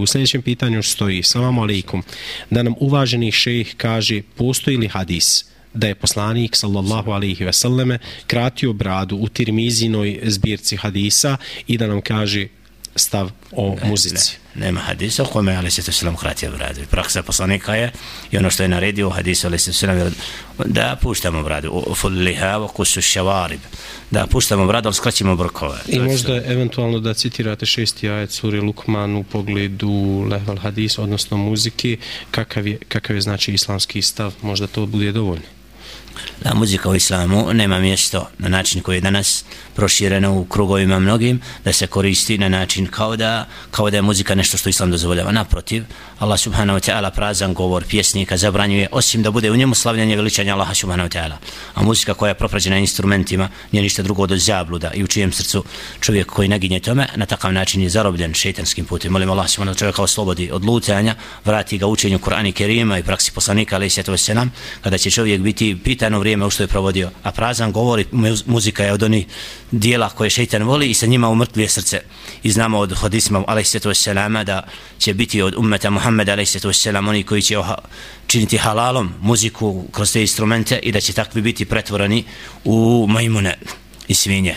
U sljedećem pitanju stoji, salamu alaikum, da nam uvaženi šejh kaže, postoji li hadis da je poslanik sallallahu alaihi ve selleme kratio bradu u tirmizinoj zbirci hadisa i da nam kaže stav o muzici. Ne, nema hadisa u kome ali se to selam kratio bradu. Praksa poslanika je i ono što je naredio u hadisu ali se selam da puštamo bradu. Fulliha wa kusu šavarib. Da puštamo bradu, ali skraćimo brkove. I možda je eventualno da citirate šesti ajet suri Lukman u pogledu lehval hadis, odnosno muziki, kakav je, kakav je znači islamski stav, možda to bude dovoljno da muzika u islamu nema mjesto na način koji je danas prošireno u krugovima mnogim da se koristi na način kao da, kao da je muzika nešto što islam dozvoljava. Naprotiv Allah subhanahu wa ta'ala prazan govor pjesnika zabranjuje osim da bude u njemu slavljanje veličanja Allaha subhanahu wa ta'ala. A muzika koja je proprađena instrumentima nije ništa drugo od zabluda i u čijem srcu čovjek koji naginje tome na takav način je zarobljen šeitanskim putem. Molim Allah subhanahu wa ta'ala oslobodi od lutanja vrati ga učenju Kur'ana Kerima i praksi poslanika ali se kada će čovjek biti pitano vrijeme u što je provodio. A prazan govori muzika je od onih dijela koje šeitan voli i sa njima umrtvije srce. I znamo od hadisma alaihissalatu wassalama da će biti od ummeta Muhammeda alaihissalatu wassalam oni koji će činiti halalom muziku kroz te instrumente i da će takvi biti pretvorani u majmune i svinje.